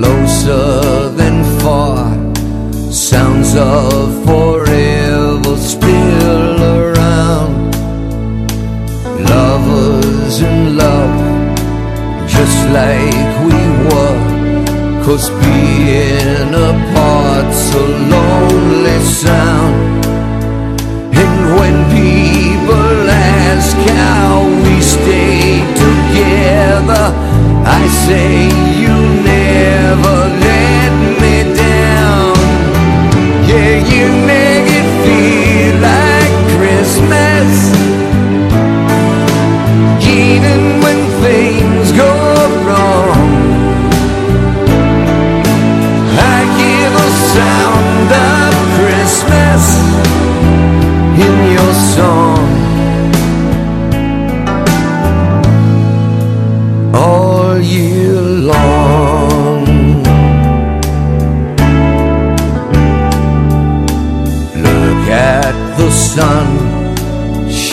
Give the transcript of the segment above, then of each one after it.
closer than far. Sounds of forever still around. Lovers in love, just like we were. Cause being apart's a lonely sound. And when people ask how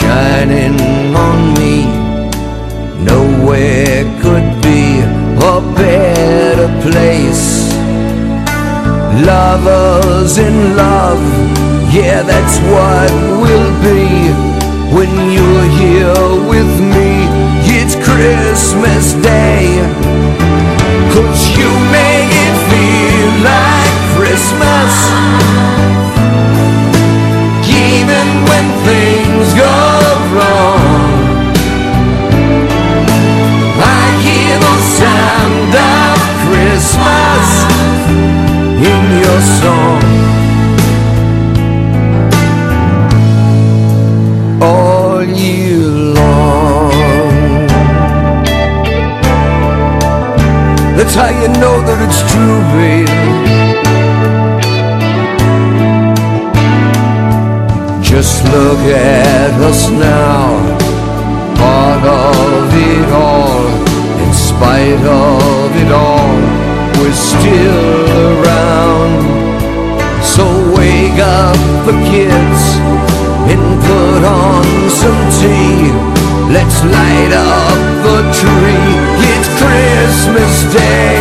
shining on me. Nowhere could be a better place. Lovers in love, yeah, that's what we'll be when you're here with me. It's Christmas Day, That's how you know that it's true, baby. Just look at us now, part of it all, in spite of it all, we're still around. So wake up the kids and put on some tea. Let's light up the tree. Christmas Day,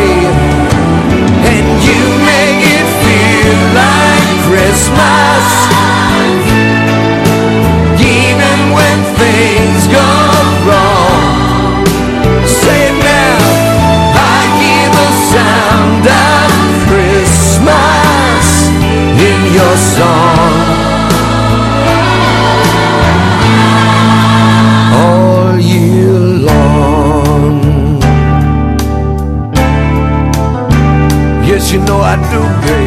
and you make it feel like Christmas. you know I do, baby.